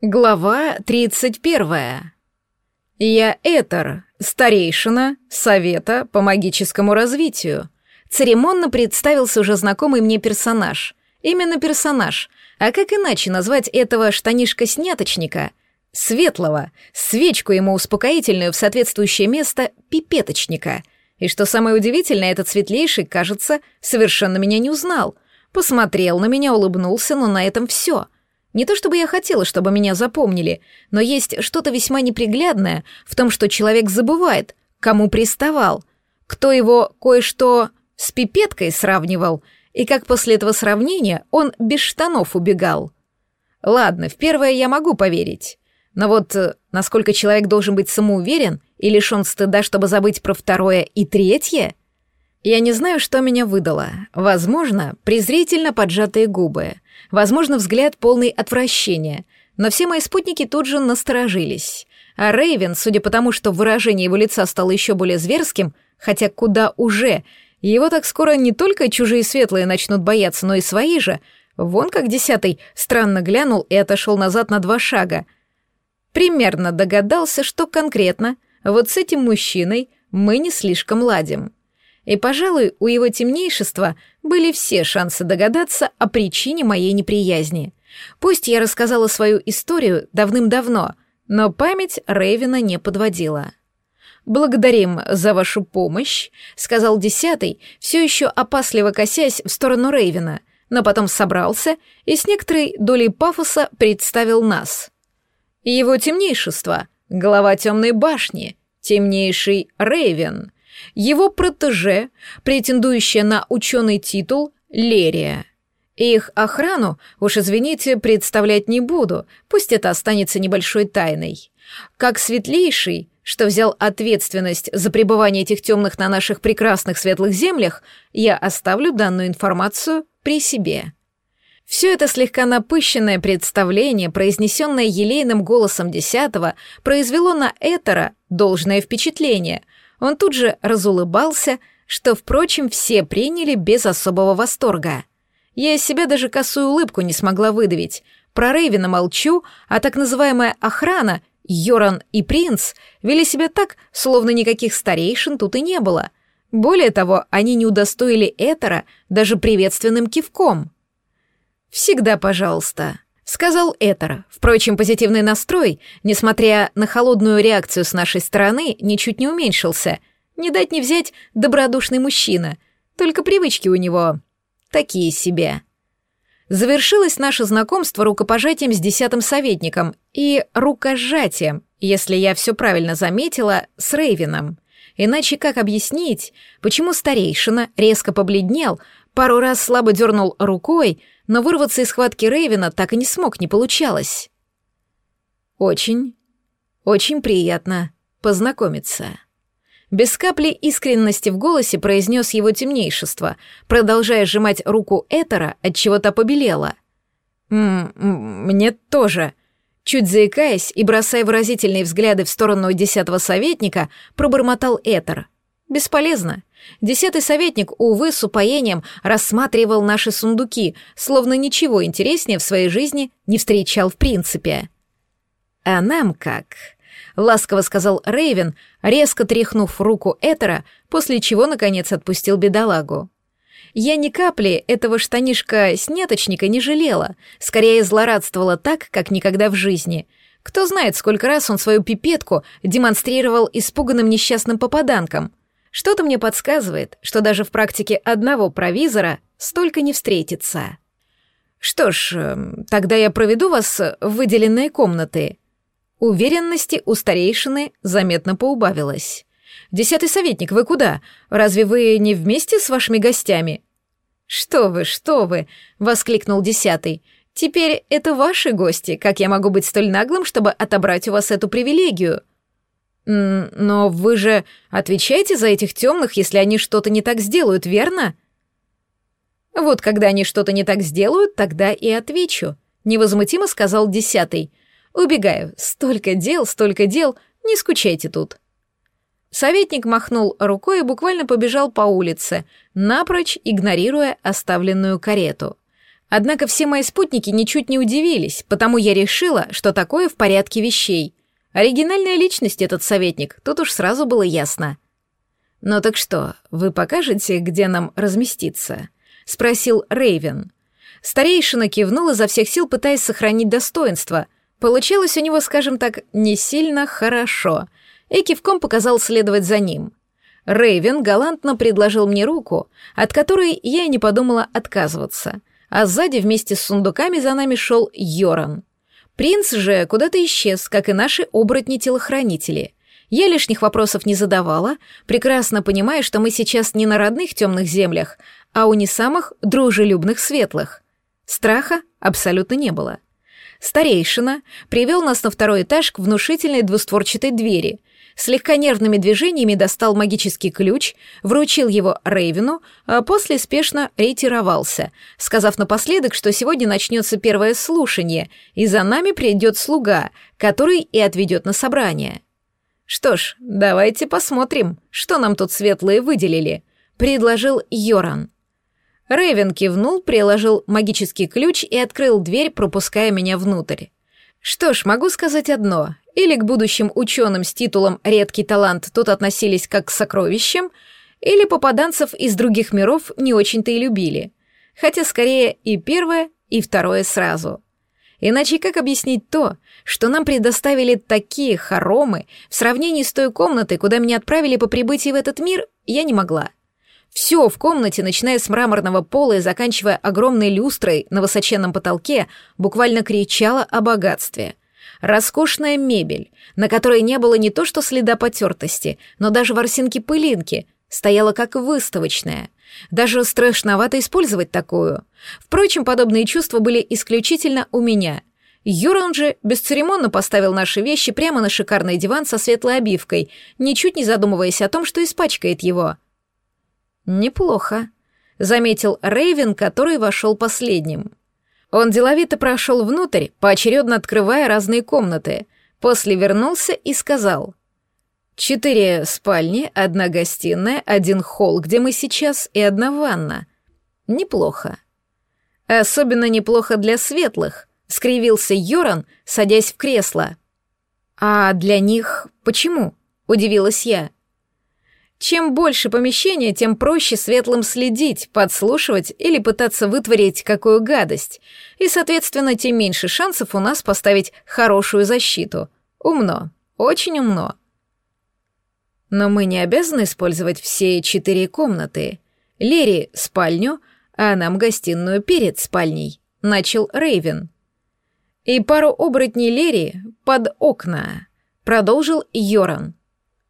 Глава 31. Я Этер, старейшина Совета по магическому развитию. Церемонно представился уже знакомый мне персонаж. Именно персонаж. А как иначе назвать этого штанишка-сняточника? Светлого, свечку ему успокоительную в соответствующее место пипеточника. И что самое удивительное, этот светлейший, кажется, совершенно меня не узнал. Посмотрел на меня, улыбнулся, но на этом все — не то чтобы я хотела, чтобы меня запомнили, но есть что-то весьма неприглядное в том, что человек забывает, кому приставал, кто его кое-что с пипеткой сравнивал, и как после этого сравнения он без штанов убегал. Ладно, в первое я могу поверить, но вот э, насколько человек должен быть самоуверен и лишен стыда, чтобы забыть про второе и третье? Я не знаю, что меня выдало. Возможно, презрительно поджатые губы — возможно, взгляд полный отвращения, но все мои спутники тут же насторожились. А Рейвен, судя по тому, что выражение его лица стало еще более зверским, хотя куда уже, его так скоро не только чужие светлые начнут бояться, но и свои же, вон как десятый странно глянул и отошел назад на два шага. Примерно догадался, что конкретно вот с этим мужчиной мы не слишком ладим и, пожалуй, у его темнейшества были все шансы догадаться о причине моей неприязни. Пусть я рассказала свою историю давным-давно, но память Рейвена не подводила. «Благодарим за вашу помощь», — сказал десятый, все еще опасливо косясь в сторону Рейвена, но потом собрался и с некоторой долей пафоса представил нас. «Его темнейшество, глава темной башни, темнейший Рейвен», его протеже, претендующая на ученый титул, Лерия. Их охрану, уж извините, представлять не буду, пусть это останется небольшой тайной. Как светлейший, что взял ответственность за пребывание этих темных на наших прекрасных светлых землях, я оставлю данную информацию при себе. Все это слегка напыщенное представление, произнесенное елейным голосом десятого, произвело на Этера должное впечатление — он тут же разулыбался, что, впрочем, все приняли без особого восторга. Я из себя даже косую улыбку не смогла выдавить. Про Рейвина молчу, а так называемая охрана, Йоран и принц, вели себя так, словно никаких старейшин тут и не было. Более того, они не удостоили Этера даже приветственным кивком. «Всегда пожалуйста», сказал Этер. Впрочем, позитивный настрой, несмотря на холодную реакцию с нашей стороны, ничуть не уменьшился. Не дать не взять добродушный мужчина. Только привычки у него такие себе. Завершилось наше знакомство рукопожатием с десятым советником и рукожатием, если я все правильно заметила, с Рейвином. Иначе как объяснить, почему старейшина резко побледнел, пару раз слабо дернул рукой, но вырваться из схватки Рейвена так и не смог, не получалось. Очень, очень приятно познакомиться. Без капли искренности в голосе произнес его темнейшество, продолжая сжимать руку Этера, от чего то побелела. «М «Мне тоже», Чуть заикаясь и бросая выразительные взгляды в сторону десятого советника, пробормотал Этер. «Бесполезно. Десятый советник, увы, с упоением рассматривал наши сундуки, словно ничего интереснее в своей жизни не встречал в принципе. «А нам как?» — ласково сказал Рейвен, резко тряхнув руку Этера, после чего, наконец, отпустил бедолагу. Я ни капли этого штанишка-сняточника не жалела, скорее злорадствовала так, как никогда в жизни. Кто знает, сколько раз он свою пипетку демонстрировал испуганным несчастным попаданкам — что-то мне подсказывает, что даже в практике одного провизора столько не встретится. Что ж, эм, тогда я проведу вас в выделенные комнаты. Уверенности у старейшины заметно поубавилось. «Десятый советник, вы куда? Разве вы не вместе с вашими гостями?» «Что вы, что вы!» — воскликнул десятый. «Теперь это ваши гости. Как я могу быть столь наглым, чтобы отобрать у вас эту привилегию?» «Но вы же отвечаете за этих темных, если они что-то не так сделают, верно?» «Вот когда они что-то не так сделают, тогда и отвечу», — невозмутимо сказал десятый. «Убегаю. Столько дел, столько дел. Не скучайте тут». Советник махнул рукой и буквально побежал по улице, напрочь игнорируя оставленную карету. Однако все мои спутники ничуть не удивились, потому я решила, что такое в порядке вещей. Оригинальная личность этот советник, тут уж сразу было ясно. «Ну так что, вы покажете, где нам разместиться?» — спросил Рейвен. Старейшина кивнул изо всех сил, пытаясь сохранить достоинство. Получалось у него, скажем так, не сильно хорошо, и кивком показал следовать за ним. Рейвен галантно предложил мне руку, от которой я и не подумала отказываться, а сзади вместе с сундуками за нами шел Йоран. Принц же куда-то исчез, как и наши оборотни-телохранители. Я лишних вопросов не задавала, прекрасно понимая, что мы сейчас не на родных темных землях, а у не самых дружелюбных светлых. Страха абсолютно не было. Старейшина привел нас на второй этаж к внушительной двустворчатой двери, слегка нервными движениями достал магический ключ, вручил его Рейвину, а после спешно ретировался, сказав напоследок, что сегодня начнется первое слушание, и за нами придет слуга, который и отведет на собрание. «Что ж, давайте посмотрим, что нам тут светлые выделили», — предложил Йоран. Рэйвен кивнул, приложил магический ключ и открыл дверь, пропуская меня внутрь. Что ж, могу сказать одно. Или к будущим ученым с титулом «редкий талант» тут относились как к сокровищам, или попаданцев из других миров не очень-то и любили. Хотя скорее и первое, и второе сразу. Иначе как объяснить то, что нам предоставили такие хоромы в сравнении с той комнатой, куда меня отправили по прибытии в этот мир, я не могла. Все в комнате, начиная с мраморного пола и заканчивая огромной люстрой на высоченном потолке, буквально кричало о богатстве. Роскошная мебель, на которой не было не то что следа потертости, но даже ворсинки-пылинки, стояла как выставочная. Даже страшновато использовать такую. Впрочем, подобные чувства были исключительно у меня. Юран же бесцеремонно поставил наши вещи прямо на шикарный диван со светлой обивкой, ничуть не задумываясь о том, что испачкает его — «Неплохо», — заметил Рейвен, который вошел последним. Он деловито прошел внутрь, поочередно открывая разные комнаты, после вернулся и сказал. «Четыре спальни, одна гостиная, один холл, где мы сейчас, и одна ванна. Неплохо». «Особенно неплохо для светлых», — скривился Йоран, садясь в кресло. «А для них почему?» — удивилась я. Чем больше помещения, тем проще светлым следить, подслушивать или пытаться вытворить какую гадость. И, соответственно, тем меньше шансов у нас поставить хорошую защиту. Умно. Очень умно. Но мы не обязаны использовать все четыре комнаты. Лери — спальню, а нам гостиную перед спальней, — начал Рейвен. И пару оборотней Лери под окна, — продолжил Йоран.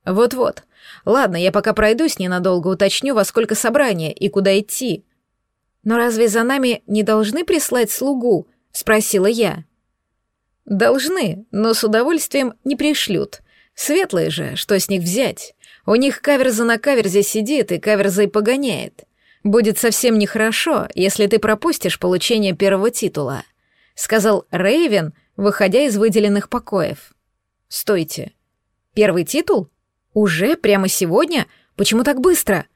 Вот-вот, Ладно, я пока пройдусь ненадолго, уточню, во сколько собрание и куда идти. Но разве за нами не должны прислать слугу? Спросила я. Должны, но с удовольствием не пришлют. Светлые же, что с них взять? У них каверза на каверзе сидит и каверза и погоняет. Будет совсем нехорошо, если ты пропустишь получение первого титула, сказал Рейвен, выходя из выделенных покоев. Стойте. Первый титул? «Уже? Прямо сегодня? Почему так быстро?»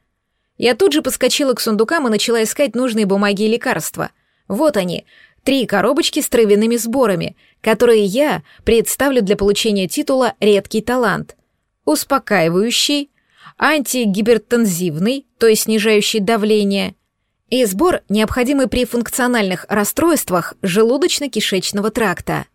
Я тут же подскочила к сундукам и начала искать нужные бумаги и лекарства. Вот они, три коробочки с травяными сборами, которые я представлю для получения титула «Редкий талант». Успокаивающий, антигипертензивный, то есть снижающий давление, и сбор, необходимый при функциональных расстройствах желудочно-кишечного тракта.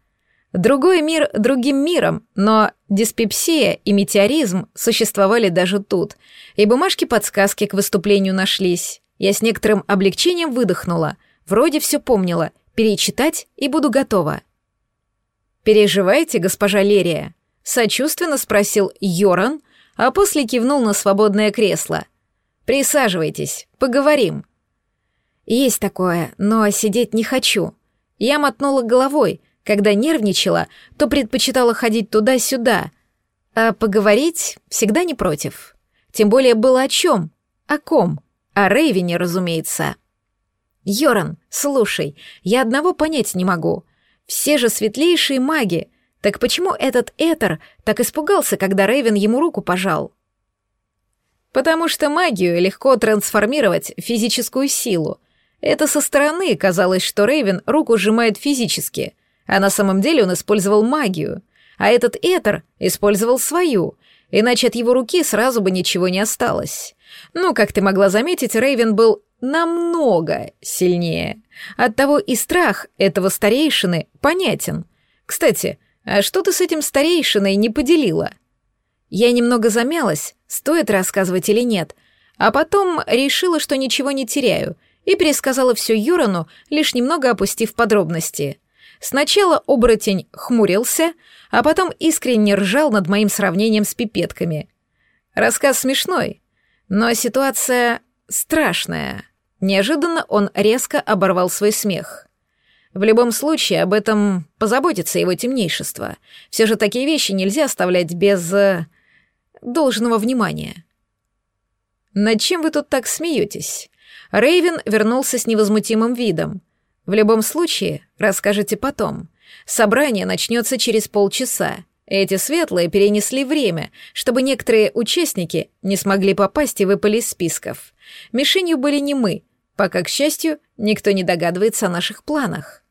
Другой мир другим миром, но диспепсия и метеоризм существовали даже тут, и бумажки-подсказки к выступлению нашлись. Я с некоторым облегчением выдохнула, вроде все помнила, перечитать и буду готова. «Переживаете, госпожа Лерия?» — сочувственно спросил Йоран, а после кивнул на свободное кресло. «Присаживайтесь, поговорим». «Есть такое, но сидеть не хочу». Я мотнула головой, когда нервничала, то предпочитала ходить туда-сюда, а поговорить всегда не против. Тем более было о чем, о ком, о Рейвине, разумеется. Йоран, слушай, я одного понять не могу. Все же светлейшие маги. Так почему этот Этер так испугался, когда Рейвен ему руку пожал? Потому что магию легко трансформировать в физическую силу. Это со стороны казалось, что Рейвен руку сжимает физически, а на самом деле он использовал магию, а этот Этер использовал свою, иначе от его руки сразу бы ничего не осталось. Ну, как ты могла заметить, Рейвен был намного сильнее. Оттого и страх этого старейшины понятен. Кстати, а что ты с этим старейшиной не поделила? Я немного замялась, стоит рассказывать или нет, а потом решила, что ничего не теряю, и пересказала все Юрану, лишь немного опустив подробности. Сначала оборотень хмурился, а потом искренне ржал над моим сравнением с пипетками. Рассказ смешной, но ситуация страшная. Неожиданно он резко оборвал свой смех. В любом случае, об этом позаботится его темнейшество. Все же такие вещи нельзя оставлять без... Э, должного внимания. «Над чем вы тут так смеетесь?» Рейвен вернулся с невозмутимым видом. «В любом случае, расскажете потом. Собрание начнется через полчаса. Эти светлые перенесли время, чтобы некоторые участники не смогли попасть и выпали из списков. Мишенью были не мы, пока, к счастью, никто не догадывается о наших планах.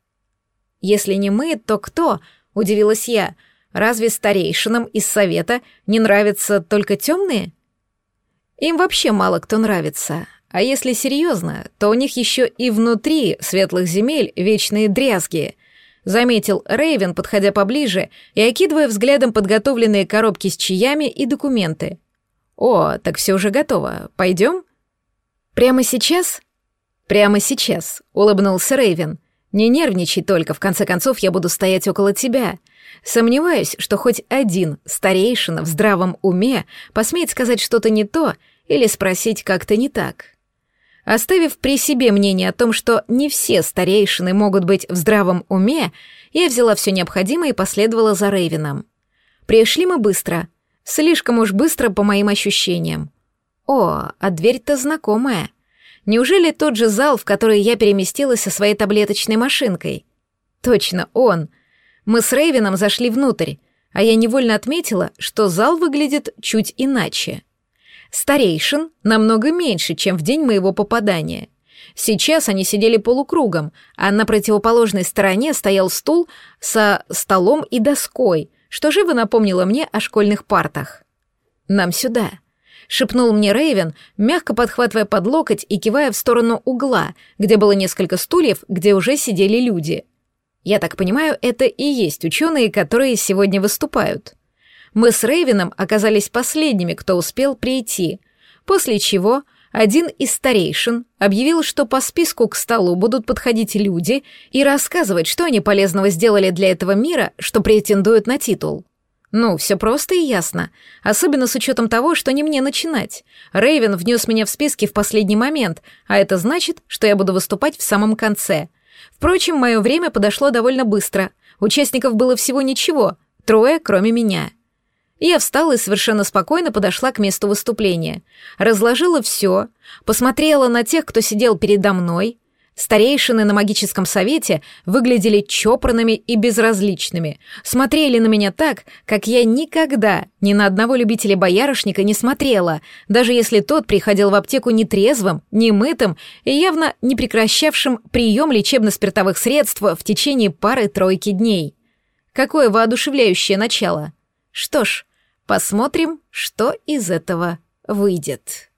Если не мы, то кто? Удивилась я. Разве старейшинам из совета не нравятся только темные? Им вообще мало кто нравится. А если серьезно, то у них еще и внутри светлых земель вечные дрязги — заметил Рейвен, подходя поближе и окидывая взглядом подготовленные коробки с чаями и документы. «О, так все уже готово. Пойдем?» «Прямо сейчас?» «Прямо сейчас», — улыбнулся Рейвен. «Не нервничай только, в конце концов я буду стоять около тебя. Сомневаюсь, что хоть один старейшина в здравом уме посмеет сказать что-то не то или спросить как-то не так». Оставив при себе мнение о том, что не все старейшины могут быть в здравом уме, я взяла все необходимое и последовала за Рейвином. Пришли мы быстро. Слишком уж быстро по моим ощущениям. О, а дверь-то знакомая. Неужели тот же зал, в который я переместилась со своей таблеточной машинкой? Точно, он. Мы с Рейвином зашли внутрь, а я невольно отметила, что зал выглядит чуть иначе. Старейшин намного меньше, чем в день моего попадания. Сейчас они сидели полукругом, а на противоположной стороне стоял стул со столом и доской, что живо напомнило мне о школьных партах. «Нам сюда», — шепнул мне Рейвен, мягко подхватывая под локоть и кивая в сторону угла, где было несколько стульев, где уже сидели люди. Я так понимаю, это и есть ученые, которые сегодня выступают. Мы с Рейвином оказались последними, кто успел прийти, после чего один из старейшин объявил, что по списку к столу будут подходить люди и рассказывать, что они полезного сделали для этого мира, что претендуют на титул. Ну, все просто и ясно, особенно с учетом того, что не мне начинать. Рейвен внес меня в списки в последний момент, а это значит, что я буду выступать в самом конце. Впрочем, мое время подошло довольно быстро. Участников было всего ничего, трое, кроме меня. Я встала и совершенно спокойно подошла к месту выступления. Разложила все, посмотрела на тех, кто сидел передо мной. Старейшины на магическом совете выглядели чопорными и безразличными, смотрели на меня так, как я никогда ни на одного любителя боярышника не смотрела, даже если тот приходил в аптеку нетрезвым, немытым и явно не прекращавшим прием лечебно-спиртовых средств в течение пары-тройки дней. Какое воодушевляющее начало! Что ж, посмотрим, что из этого выйдет.